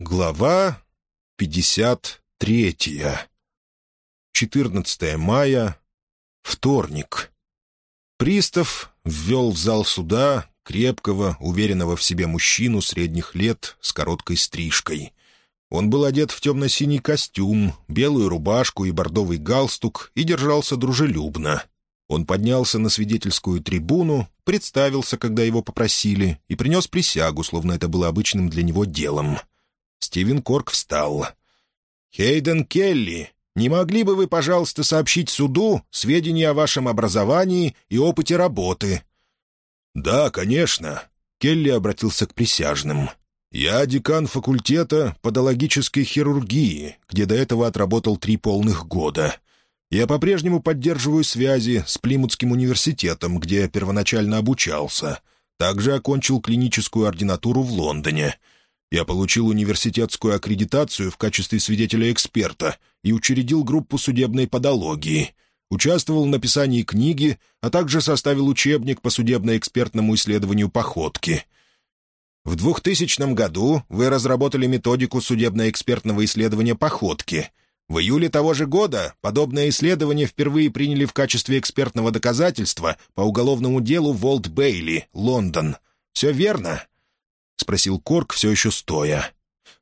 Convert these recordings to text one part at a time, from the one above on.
Глава 53. 14 мая. Вторник. Пристав ввел в зал суда крепкого, уверенного в себе мужчину средних лет с короткой стрижкой. Он был одет в темно-синий костюм, белую рубашку и бордовый галстук и держался дружелюбно. Он поднялся на свидетельскую трибуну, представился, когда его попросили, и принес присягу, словно это было обычным для него делом — Стивен Корк встал. «Хейден Келли, не могли бы вы, пожалуйста, сообщить суду сведения о вашем образовании и опыте работы?» «Да, конечно», — Келли обратился к присяжным. «Я декан факультета подологической хирургии, где до этого отработал три полных года. Я по-прежнему поддерживаю связи с Плимутским университетом, где я первоначально обучался. Также окончил клиническую ординатуру в Лондоне. Я получил университетскую аккредитацию в качестве свидетеля-эксперта и учредил группу судебной подологии. Участвовал в написании книги, а также составил учебник по судебно-экспертному исследованию походки. В 2000 году вы разработали методику судебно-экспертного исследования походки. В июле того же года подобное исследование впервые приняли в качестве экспертного доказательства по уголовному делу Волт Бейли, Лондон. Все верно?» — спросил Корк, все еще стоя.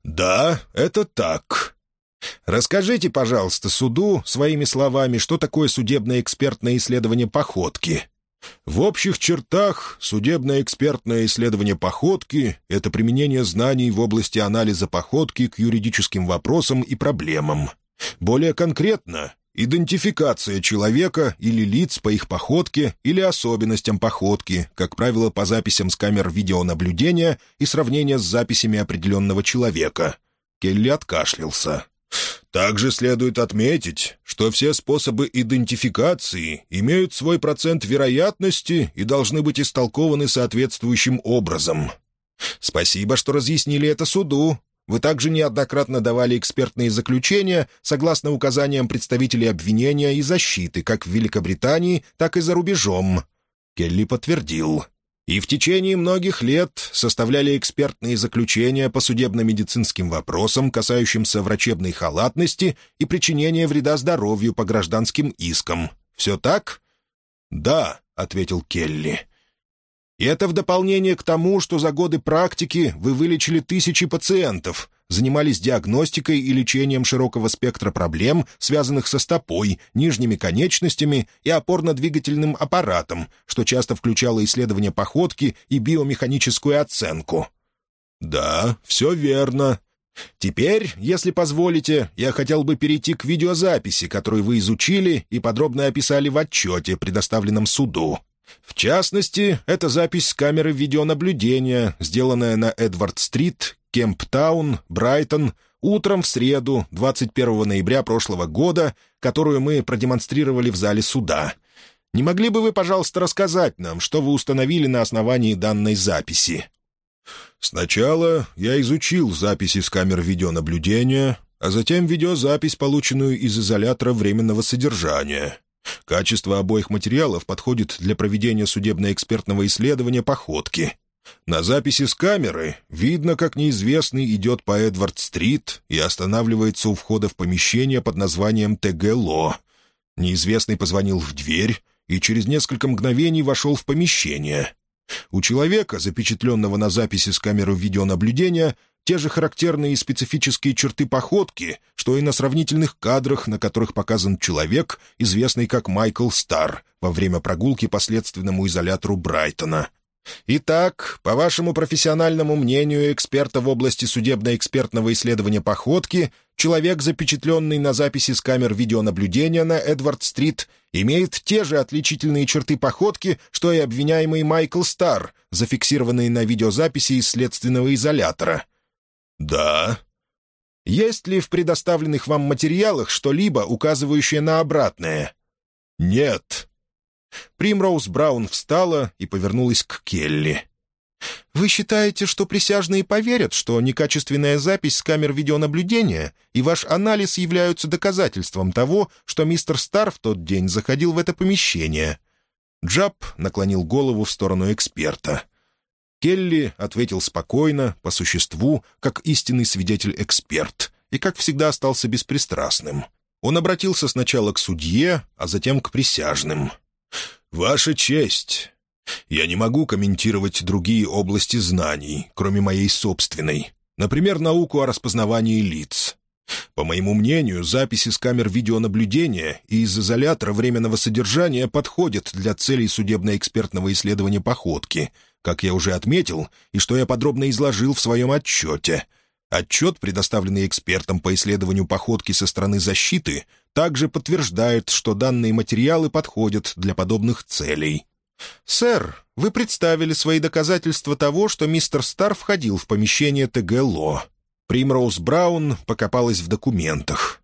«Да, это так. Расскажите, пожалуйста, суду своими словами, что такое судебное экспертное исследование походки». В общих чертах судебное экспертное исследование походки — это применение знаний в области анализа походки к юридическим вопросам и проблемам. Более конкретно, Идентификация человека или лиц по их походке или особенностям походки, как правило, по записям с камер видеонаблюдения и сравнение с записями определенного человека. Келли откашлялся. Также следует отметить, что все способы идентификации имеют свой процент вероятности и должны быть истолкованы соответствующим образом. Спасибо, что разъяснили это суду. Вы также неоднократно давали экспертные заключения согласно указаниям представителей обвинения и защиты как в Великобритании, так и за рубежом». Келли подтвердил. «И в течение многих лет составляли экспертные заключения по судебно-медицинским вопросам, касающимся врачебной халатности и причинения вреда здоровью по гражданским искам. Все так?» «Да», — ответил Келли. И это в дополнение к тому, что за годы практики вы вылечили тысячи пациентов, занимались диагностикой и лечением широкого спектра проблем, связанных со стопой, нижними конечностями и опорно-двигательным аппаратом, что часто включало исследование походки и биомеханическую оценку. «Да, все верно», Теперь, если позволите, я хотел бы перейти к видеозаписи, которую вы изучили и подробно описали в отчете, предоставленном суду. В частности, это запись с камеры видеонаблюдения, сделанная на Эдвард-стрит, Кемптаун, Брайтон, утром в среду, 21 ноября прошлого года, которую мы продемонстрировали в зале суда. Не могли бы вы, пожалуйста, рассказать нам, что вы установили на основании данной записи?» «Сначала я изучил записи с камер видеонаблюдения, а затем видеозапись, полученную из изолятора временного содержания. Качество обоих материалов подходит для проведения судебно-экспертного исследования походки. На записи с камеры видно, как неизвестный идет по Эдвард-стрит и останавливается у входа в помещение под названием ТГ-Ло. Неизвестный позвонил в дверь и через несколько мгновений вошел в помещение. У человека, запечатленного на записи с камеры видеонаблюдения, те же характерные и специфические черты походки, что и на сравнительных кадрах, на которых показан человек, известный как Майкл Стар, во время прогулки по следственному изолятору Брайтона. Итак, по вашему профессиональному мнению эксперта в области судебно-экспертного исследования походки, человек, запечатленный на записи с камер видеонаблюдения на Эдвард-стрит, имеет те же отличительные черты походки, что и обвиняемый Майкл Стар, зафиксированные на видеозаписи из следственного изолятора — «Да». «Есть ли в предоставленных вам материалах что-либо, указывающее на обратное?» «Нет». Примроуз Браун встала и повернулась к Келли. «Вы считаете, что присяжные поверят, что некачественная запись с камер видеонаблюдения и ваш анализ являются доказательством того, что мистер Стар в тот день заходил в это помещение?» Джаб наклонил голову в сторону эксперта. Келли ответил спокойно, по существу, как истинный свидетель-эксперт, и, как всегда, остался беспристрастным. Он обратился сначала к судье, а затем к присяжным. «Ваша честь, я не могу комментировать другие области знаний, кроме моей собственной, например, науку о распознавании лиц. По моему мнению, записи с камер видеонаблюдения и из изолятора временного содержания подходят для целей судебно-экспертного исследования походки, как я уже отметил, и что я подробно изложил в своем отчете. Отчет, предоставленный экспертам по исследованию походки со стороны защиты, также подтверждает, что данные материалы подходят для подобных целей. «Сэр, вы представили свои доказательства того, что мистер Стар входил в помещение ТГЛО. Примроуз Браун покопалась в документах.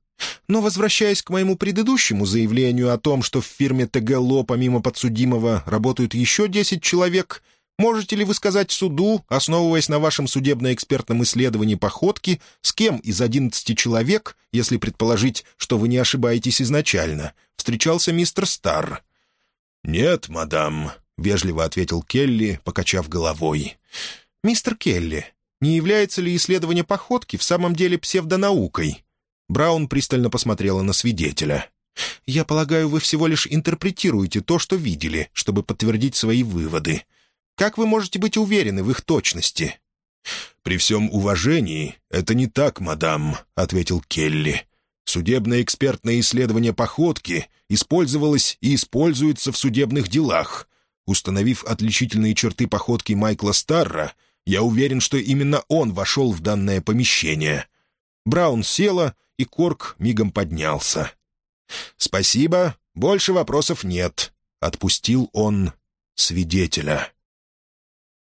Но, возвращаясь к моему предыдущему заявлению о том, что в фирме ТГЛО помимо подсудимого работают еще 10 человек, можете ли вы сказать суду, основываясь на вашем судебно-экспертном исследовании походки, с кем из 11 человек, если предположить, что вы не ошибаетесь изначально, встречался мистер Стар?» «Нет, мадам», — вежливо ответил Келли, покачав головой. «Мистер Келли, не является ли исследование походки в самом деле псевдонаукой?» Браун пристально посмотрела на свидетеля. «Я полагаю, вы всего лишь интерпретируете то, что видели, чтобы подтвердить свои выводы. Как вы можете быть уверены в их точности?» «При всем уважении, это не так, мадам», — ответил Келли. «Судебное экспертное исследование походки использовалось и используется в судебных делах. Установив отличительные черты походки Майкла Старра, я уверен, что именно он вошел в данное помещение». Браун села, и Корк мигом поднялся. «Спасибо, больше вопросов нет», — отпустил он свидетеля.